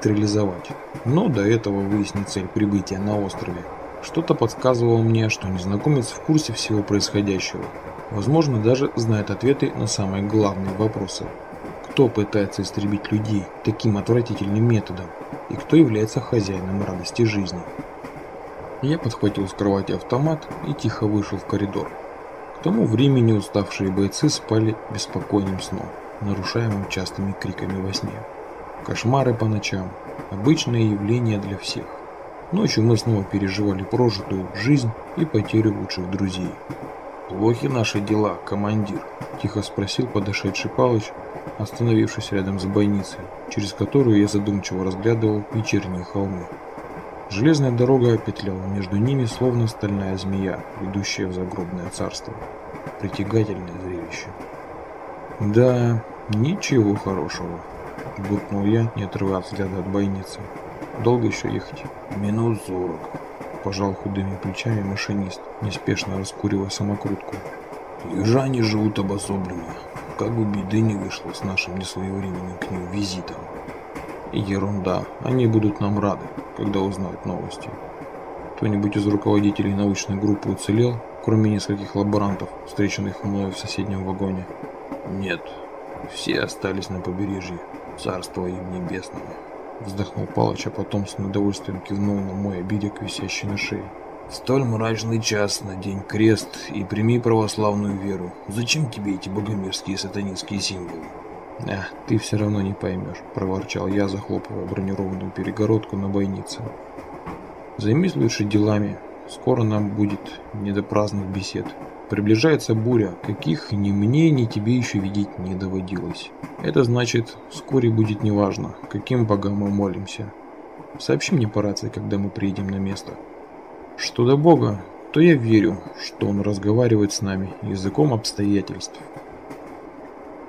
нейтрализовать. Но до этого выяснить цель прибытия на острове. Что-то подсказывало мне, что незнакомец в курсе всего происходящего. Возможно, даже знает ответы на самые главные вопросы. Кто пытается истребить людей таким отвратительным методом? И кто является хозяином радости жизни? Я подхватил с кровати автомат и тихо вышел в коридор. К тому времени уставшие бойцы спали беспокойным сном, нарушаемым частыми криками во сне. Кошмары по ночам – обычное явление для всех. Ночью мы снова переживали прожитую жизнь и потерю лучших друзей. «Плохи наши дела, командир?» – тихо спросил подошедший Палыч, остановившись рядом с бойницей, через которую я задумчиво разглядывал вечерние холмы. Железная дорога петляла между ними, словно стальная змея, ведущая в загробное царство. Притягательное зрелище. «Да, ничего хорошего», – буркнул я, не отрывая взгляда от бойницы. «Долго еще ехать?» «Минут сорок», – пожал худыми плечами машинист, неспешно раскуривая самокрутку. «Южане живут обособленно, как бы беды не вышло с нашим несвоевременным к ним визитом». Ерунда. Они будут нам рады, когда узнают новости. Кто-нибудь из руководителей научной группы уцелел, кроме нескольких лаборантов, встреченных мною в соседнем вагоне? Нет. Все остались на побережье. Царство им небесное. Вздохнул Палыч, а потом с недовольствием кивнул на мой обидек, висящий на шее. столь мрачный час надень крест и прими православную веру. Зачем тебе эти богомерзкие сатанинские символы? «А, ты все равно не поймешь», – проворчал я, захлопывая бронированную перегородку на бойнице. «Займись лучше делами. Скоро нам будет не до праздных бесед. Приближается буря, каких ни мне, ни тебе еще видеть не доводилось. Это значит, вскоре будет неважно, каким богам мы молимся. Сообщи мне по рации, когда мы приедем на место. Что до Бога, то я верю, что Он разговаривает с нами языком обстоятельств».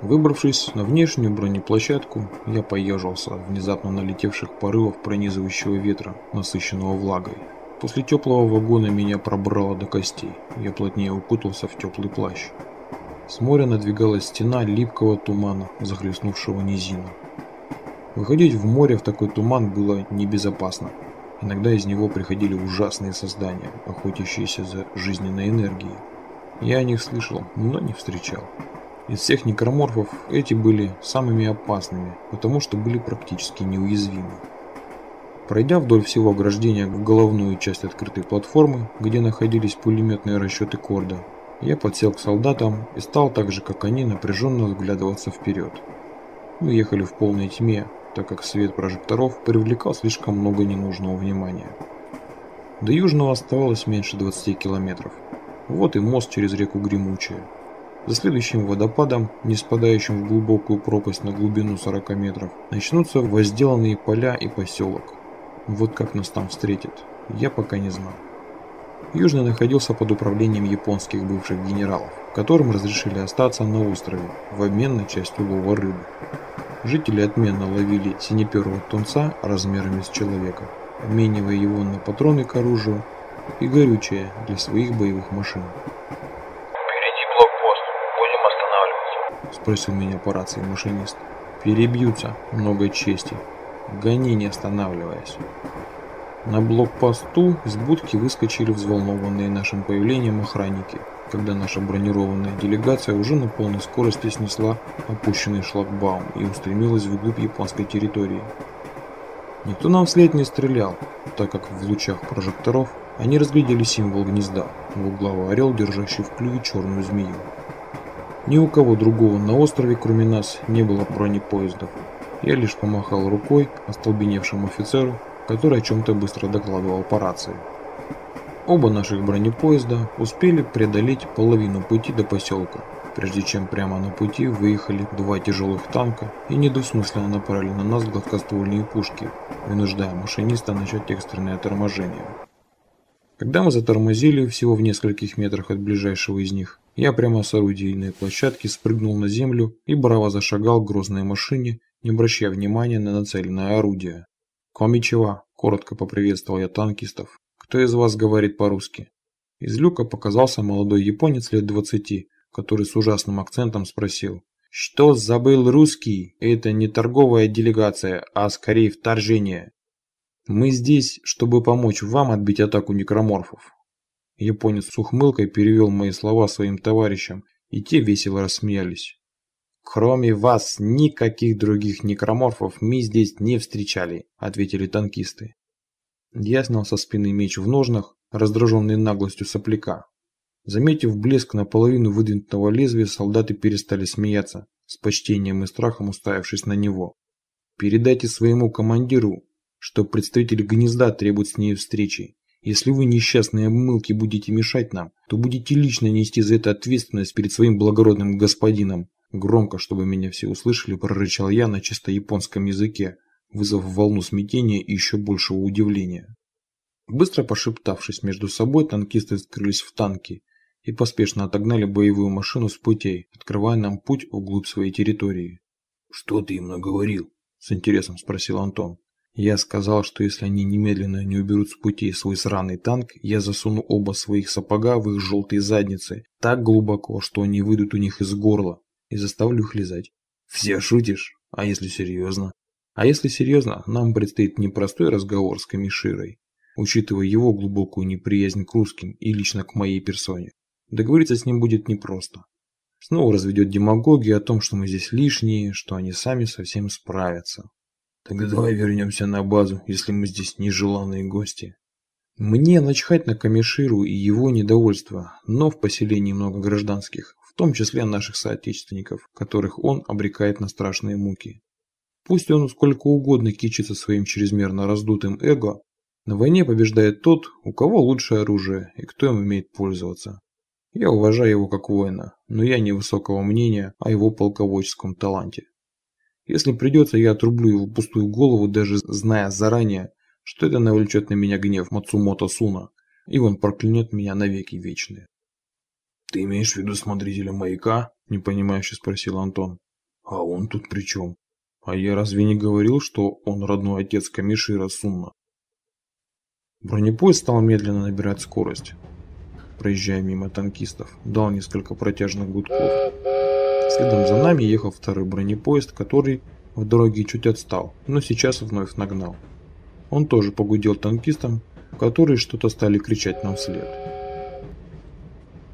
Выбравшись на внешнюю бронеплощадку, я поежился от внезапно налетевших порывов пронизывающего ветра, насыщенного влагой. После теплого вагона меня пробрало до костей, я плотнее укутался в теплый плащ. С моря надвигалась стена липкого тумана, захлестнувшего низину. Выходить в море в такой туман было небезопасно. Иногда из него приходили ужасные создания, охотящиеся за жизненной энергией. Я о них слышал, но не встречал. Из всех некроморфов эти были самыми опасными, потому что были практически неуязвимы. Пройдя вдоль всего ограждения в головную часть открытой платформы, где находились пулеметные расчеты Корда, я подсел к солдатам и стал так же, как они, напряженно взглядываться вперед. Мы ехали в полной тьме, так как свет прожекторов привлекал слишком много ненужного внимания. До Южного оставалось меньше 20 километров. Вот и мост через реку Гремучая. За следующим водопадом, не спадающим в глубокую пропасть на глубину 40 метров, начнутся возделанные поля и поселок. Вот как нас там встретят, я пока не знал. Южный находился под управлением японских бывших генералов, которым разрешили остаться на острове в обмен на часть улова рыбы. Жители отменно ловили синеперого тунца размерами с человека, обменивая его на патроны к оружию и горючее для своих боевых машин. Спросил меня по рации машинист. Перебьются, много чести. Гони, не останавливаясь. На блокпосту из будки выскочили взволнованные нашим появлением охранники, когда наша бронированная делегация уже на полной скорости снесла опущенный шлагбаум и устремилась вглубь японской территории. Никто нам вслед не стрелял, так как в лучах прожекторов они разглядели символ гнезда, двуглавый орел, держащий в клюве черную змею. Ни у кого другого на острове, кроме нас, не было бронепоездов. Я лишь помахал рукой остолбеневшему офицеру, который о чем-то быстро докладывал по рации. Оба наших бронепоезда успели преодолеть половину пути до поселка, прежде чем прямо на пути выехали два тяжелых танка и недвусмысленно направили на нас гладкоствольные пушки, вынуждая машиниста начать экстренное торможение. Когда мы затормозили всего в нескольких метрах от ближайшего из них, я прямо с орудийной площадки спрыгнул на землю и браво зашагал к грозной машине, не обращая внимания на нацеленное орудие. «Комичева!» – коротко поприветствовал я танкистов. «Кто из вас говорит по-русски?» Из люка показался молодой японец лет двадцати, который с ужасным акцентом спросил. Что забыл русский? Это не торговая делегация, а скорее вторжение. Мы здесь, чтобы помочь вам отбить атаку некроморфов. Японец с ухмылкой перевел мои слова своим товарищам, и те весело рассмеялись. Кроме вас, никаких других некроморфов мы здесь не встречали, ответили танкисты. Я снял со спины меч в ножнах, раздраженный наглостью сопляка. Заметив блеск наполовину выдвинутого лезвия, солдаты перестали смеяться, с почтением и страхом уставившись на него. «Передайте своему командиру, что представитель гнезда требует с ней встречи. Если вы, несчастные обмылки, будете мешать нам, то будете лично нести за это ответственность перед своим благородным господином». Громко, чтобы меня все услышали, прорычал я на чисто японском языке, вызвав волну смятения и еще большего удивления. Быстро пошептавшись между собой, танкисты скрылись в танки, и поспешно отогнали боевую машину с путей, открывая нам путь вглубь своей территории. «Что ты им наговорил?» – с интересом спросил Антон. Я сказал, что если они немедленно не уберут с пути свой сраный танк, я засуну оба своих сапога в их желтые задницы так глубоко, что они выйдут у них из горла, и заставлю их лизать. Все шутишь? А если серьезно? А если серьезно, нам предстоит непростой разговор с Камиширой, учитывая его глубокую неприязнь к русским и лично к моей персоне. Договориться с ним будет непросто. Снова разведет демагогию о том, что мы здесь лишние, что они сами совсем справятся. Тогда давай вернемся на базу, если мы здесь нежеланные гости. Мне начхать на Камиширу и его недовольство, но в поселении много гражданских, в том числе наших соотечественников, которых он обрекает на страшные муки. Пусть он сколько угодно кичится своим чрезмерно раздутым эго, на войне побеждает тот, у кого лучшее оружие и кто им умеет пользоваться. Я уважаю его как воина, но я невысокого мнения о его полководческом таланте. Если придется, я отрублю его пустую голову, даже зная заранее, что это навлечет на меня гнев Мацумото Суна, и он проклянет меня навеки вечные. «Ты имеешь в виду смотрителя маяка?» – непонимающе спросил Антон. «А он тут при чем? А я разве не говорил, что он родной отец Камишира Сунна?» Бронепоезд стал медленно набирать скорость проезжая мимо танкистов, дал несколько протяжных гудков. Следом за нами ехал второй бронепоезд, который в дороге чуть отстал, но сейчас вновь нагнал. Он тоже погудел танкистам, которые что-то стали кричать нам вслед.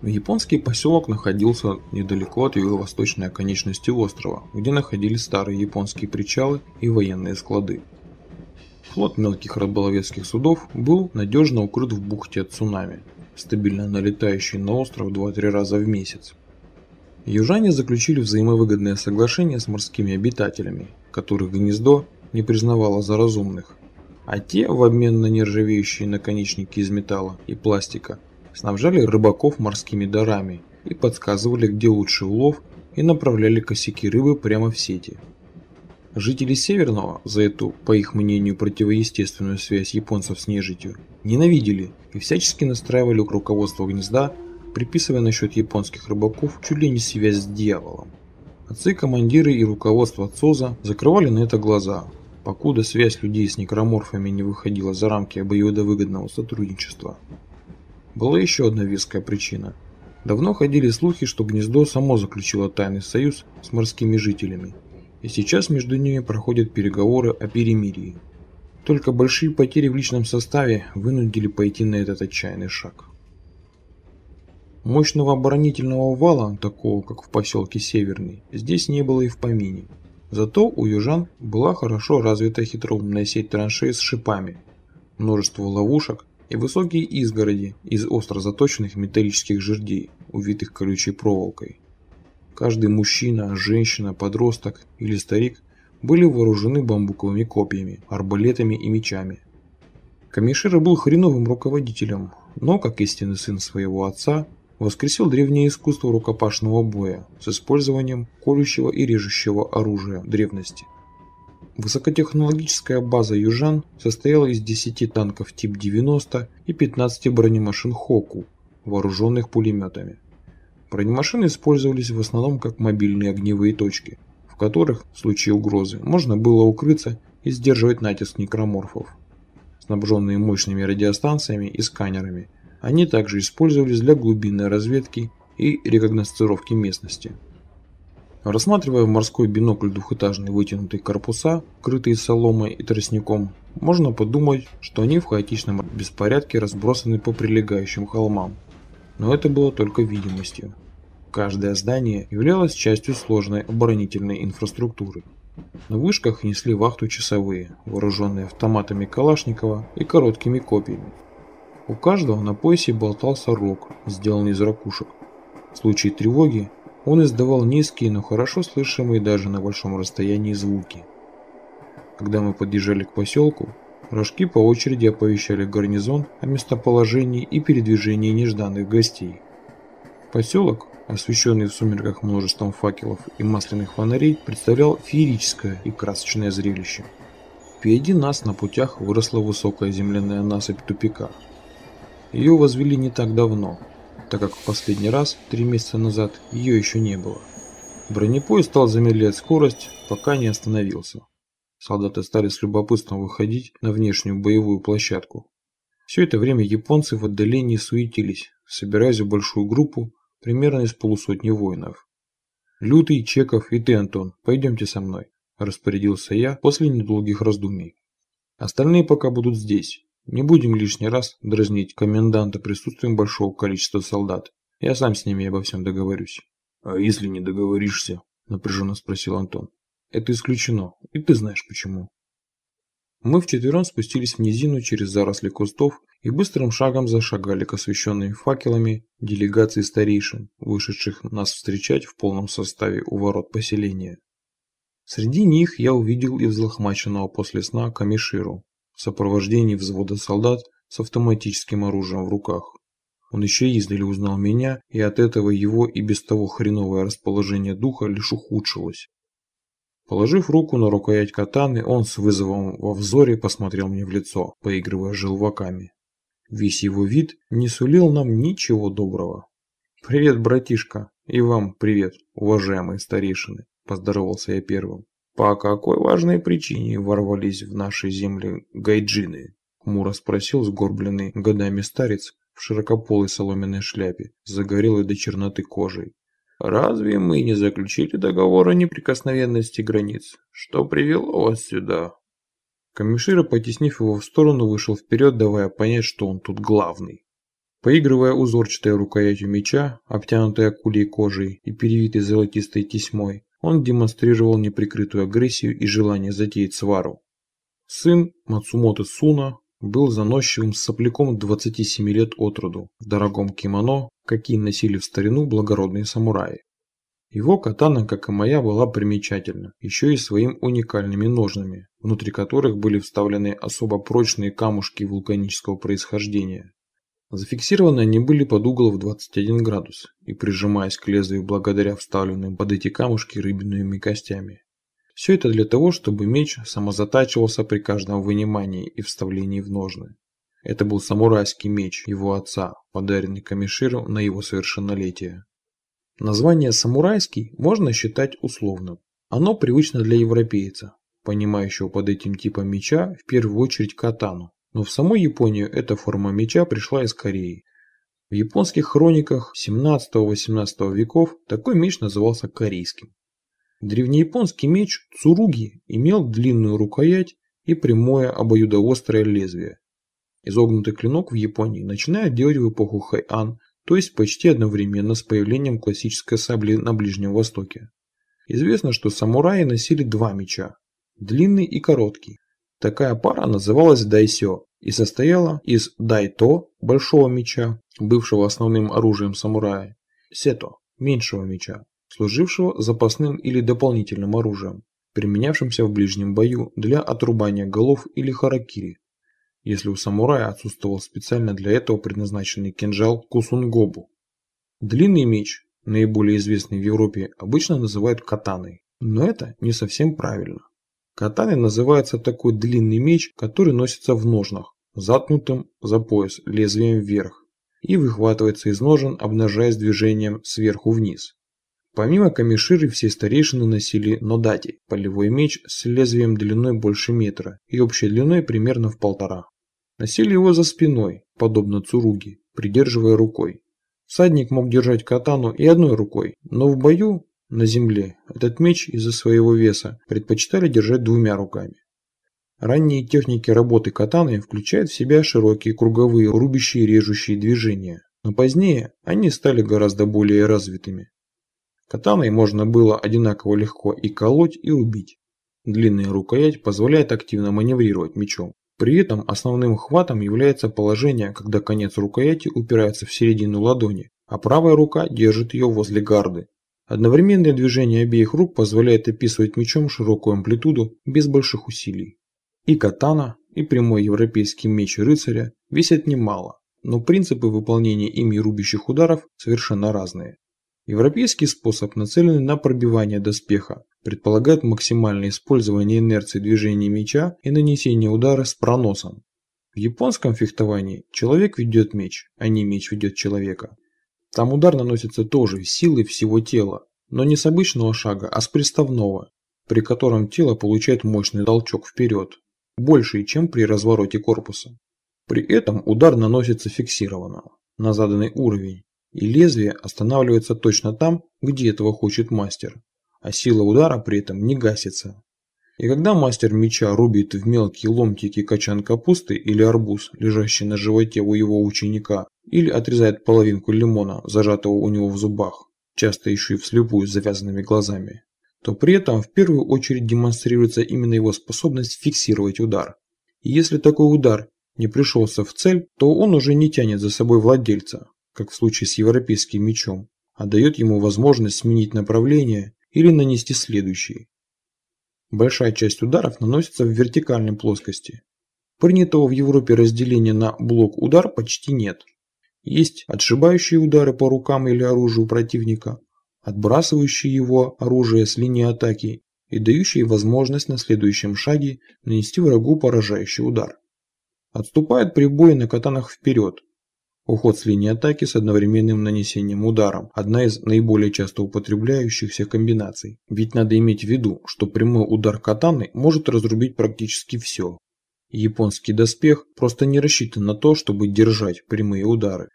Японский поселок находился недалеко от юго-восточной оконечности острова, где находились старые японские причалы и военные склады. Флот мелких рыболовецких судов был надежно укрыт в бухте от цунами, стабильно налетающий на остров 2-3 раза в месяц. Южане заключили взаимовыгодное соглашение с морскими обитателями, которых гнездо не признавало за разумных, а те, в обмен на нержавеющие наконечники из металла и пластика, снабжали рыбаков морскими дарами и подсказывали, где лучший улов и направляли косяки рыбы прямо в сети. Жители Северного за эту, по их мнению, противоестественную связь японцев с нежитью ненавидели и всячески настраивали к руководству гнезда, приписывая насчет японских рыбаков чуть ли не связь с дьяволом. Отцы, командиры и руководство ЦОЗа закрывали на это глаза, покуда связь людей с некроморфами не выходила за рамки обоюдовыгодного сотрудничества. Была еще одна веская причина. Давно ходили слухи, что гнездо само заключило тайный союз с морскими жителями, и сейчас между ними проходят переговоры о перемирии. Только большие потери в личном составе вынудили пойти на этот отчаянный шаг. Мощного оборонительного вала, такого как в поселке Северный, здесь не было и в помине. Зато у южан была хорошо развита хитроумная сеть траншей с шипами, множество ловушек и высокие изгороди из остро заточенных металлических жердей, увитых колючей проволокой. Каждый мужчина, женщина, подросток или старик были вооружены бамбуковыми копьями, арбалетами и мечами. Камишира был хреновым руководителем, но, как истинный сын своего отца, воскресил древнее искусство рукопашного боя с использованием колющего и режущего оружия древности. Высокотехнологическая база южан состояла из 10 танков тип 90 и 15 бронемашин Хоку, вооруженных пулеметами. Бронемашины использовались в основном как мобильные огневые точки – которых, в случае угрозы, можно было укрыться и сдерживать натиск некроморфов. Снабженные мощными радиостанциями и сканерами, они также использовались для глубинной разведки и рекогносцировки местности. Рассматривая морской бинокль двухэтажные вытянутые корпуса, крытые соломой и тростником, можно подумать, что они в хаотичном беспорядке разбросаны по прилегающим холмам. Но это было только видимостью. Каждое здание являлось частью сложной оборонительной инфраструктуры. На вышках несли вахту часовые, вооруженные автоматами Калашникова и короткими копьями. У каждого на поясе болтался рог, сделанный из ракушек. В случае тревоги он издавал низкие, но хорошо слышимые даже на большом расстоянии звуки. Когда мы подъезжали к поселку, рожки по очереди оповещали гарнизон о местоположении и передвижении нежданных гостей. Поселок, освещенный в сумерках множеством факелов и масляных фонарей, представлял феерическое и красочное зрелище. Впереди нас на путях выросла высокая земляная насыпь тупика. Ее возвели не так давно, так как в последний раз, три месяца назад, ее еще не было. Бронепоезд стал замедлять скорость, пока не остановился. Солдаты стали с любопытством выходить на внешнюю боевую площадку. Все это время японцы в отдалении суетились, собираясь в большую группу, примерно из полусотни воинов. «Лютый, Чеков и ты, Антон, пойдемте со мной», – распорядился я после недолгих раздумий. «Остальные пока будут здесь. Не будем лишний раз дразнить коменданта присутствием большого количества солдат. Я сам с ними обо всем договорюсь. А если не договоришься? Напряженно спросил Антон. Это исключено, и ты знаешь почему. Мы вчетвером спустились в низину через заросли кустов и быстрым шагом зашагали к освещенным факелами делегации старейшин, вышедших нас встречать в полном составе у ворот поселения. Среди них я увидел и взлохмаченного после сна Камиширу, в сопровождении взвода солдат с автоматическим оружием в руках. Он еще издали узнал меня, и от этого его и без того хреновое расположение духа лишь ухудшилось. Положив руку на рукоять катаны, он с вызовом во взоре посмотрел мне в лицо, поигрывая желваками. Весь его вид не сулил нам ничего доброго. «Привет, братишка, и вам привет, уважаемые старейшины», – поздоровался я первым. «По какой важной причине ворвались в наши земли гайджины?» – хмуро спросил сгорбленный годами старец в широкополой соломенной шляпе, загорелой до черноты кожей. «Разве мы не заключили договор о неприкосновенности границ? Что привело вас сюда?» Камишира, потеснив его в сторону, вышел вперед, давая понять, что он тут главный. Поигрывая узорчатой рукоятью меча, обтянутой акулей кожей и перевитой золотистой тесьмой, он демонстрировал неприкрытую агрессию и желание затеять свару. Сын Мацумото Суна был заносчивым сопляком 27 лет от роду, в дорогом кимоно, какие носили в старину благородные самураи. Его катана, как и моя, была примечательна, еще и своими уникальными ножнами, внутри которых были вставлены особо прочные камушки вулканического происхождения. Зафиксированы они были под угол в 21 градус и прижимаясь к лезвию благодаря вставленным под эти камушки рыбными костями. Все это для того, чтобы меч самозатачивался при каждом вынимании и вставлении в ножны. Это был самурайский меч его отца, подаренный Камиширу на его совершеннолетие. Название «самурайский» можно считать условным. Оно привычно для европейца, понимающего под этим типом меча в первую очередь катану. Но в самой Японии эта форма меча пришла из Кореи. В японских хрониках 17-18 веков такой меч назывался корейским. Древнеяпонский меч цуруги имел длинную рукоять и прямое обоюдоострое лезвие. Изогнутый клинок в Японии начинает делать в эпоху Хайан, то есть почти одновременно с появлением классической сабли на Ближнем Востоке. Известно, что самураи носили два меча – длинный и короткий. Такая пара называлась дайсё и состояла из дайто – большого меча, бывшего основным оружием самурая, сето – меньшего меча, служившего запасным или дополнительным оружием, применявшимся в ближнем бою для отрубания голов или харакири, если у самурая отсутствовал специально для этого предназначенный кинжал кусунгобу. Длинный меч, наиболее известный в Европе, обычно называют катаной, но это не совсем правильно. Катаной называется такой длинный меч, который носится в ножнах, заткнутым за пояс лезвием вверх, и выхватывается из ножен, обнажаясь движением сверху вниз. Помимо камиширы все старейшины носили нодати – полевой меч с лезвием длиной больше метра и общей длиной примерно в полтора. Носили его за спиной, подобно цуруги, придерживая рукой. Всадник мог держать катану и одной рукой, но в бою на земле, этот меч из-за своего веса предпочитали держать двумя руками. Ранние техники работы катаны включают в себя широкие круговые рубящие и режущие движения, но позднее они стали гораздо более развитыми. Катаной можно было одинаково легко и колоть, и рубить. Длинная рукоять позволяет активно маневрировать мечом. При этом основным хватом является положение, когда конец рукояти упирается в середину ладони, а правая рука держит ее возле гарды. Одновременное движение обеих рук позволяет описывать мечом широкую амплитуду без больших усилий. И катана, и прямой европейский меч рыцаря весят немало, но принципы выполнения ими рубящих ударов совершенно разные. Европейский способ нацеленный на пробивание доспеха, предполагает максимальное использование инерции движения меча и нанесение удара с проносом. В японском фехтовании человек ведет меч, а не меч ведет человека. Там удар наносится тоже силой всего тела, но не с обычного шага, а с приставного, при котором тело получает мощный толчок вперед, больший, чем при развороте корпуса. При этом удар наносится фиксированно, на заданный уровень, и лезвие останавливается точно там, где этого хочет мастер, а сила удара при этом не гасится. И когда мастер меча рубит в мелкие ломтики качан капусты или арбуз, лежащий на животе у его ученика, или отрезает половинку лимона, зажатого у него в зубах, часто еще и вслепую с завязанными глазами, то при этом в первую очередь демонстрируется именно его способность фиксировать удар. И если такой удар не пришелся в цель, то он уже не тянет за собой владельца, как в случае с европейским мечом, а дает ему возможность сменить направление или нанести следующий. Большая часть ударов наносится в вертикальной плоскости. Принятого в Европе разделения на блок-удар почти нет. Есть отшибающие удары по рукам или оружию противника, отбрасывающие его оружие с линии атаки и дающие возможность на следующем шаге нанести врагу поражающий удар. Отступают прибои на катанах вперед, Уход с линии атаки с одновременным нанесением ударом – одна из наиболее часто употребляющихся комбинаций. Ведь надо иметь в виду, что прямой удар катаны может разрубить практически все. Японский доспех просто не рассчитан на то, чтобы держать прямые удары.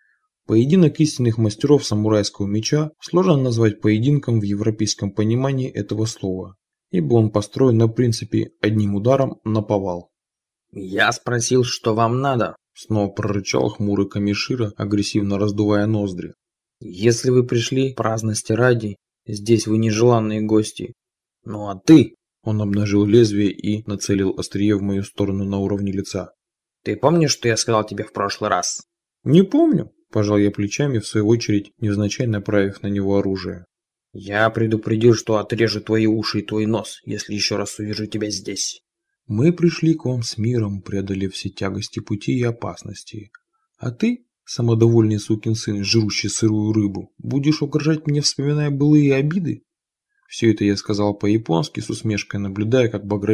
Поединок истинных мастеров самурайского меча сложно назвать поединком в европейском понимании этого слова, ибо он построен на принципе одним ударом на повал. «Я спросил, что вам надо», Снова прорычал хмурый Камишира, агрессивно раздувая ноздри. «Если вы пришли праздности ради, здесь вы нежеланные гости. Ну а ты...» Он обнажил лезвие и нацелил острие в мою сторону на уровне лица. «Ты помнишь, что я сказал тебе в прошлый раз?» «Не помню», – пожал я плечами, в свою очередь, невзначай направив на него оружие. «Я предупредил, что отрежу твои уши и твой нос, если еще раз увижу тебя здесь». Мы пришли к вам с миром, преодолев все тягости пути и опасности. А ты, самодовольный сукин сын, жрущий сырую рыбу, будешь угрожать мне, вспоминая былые обиды? Все это я сказал по-японски, с усмешкой наблюдая, как багровеет